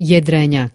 Jedrenjak.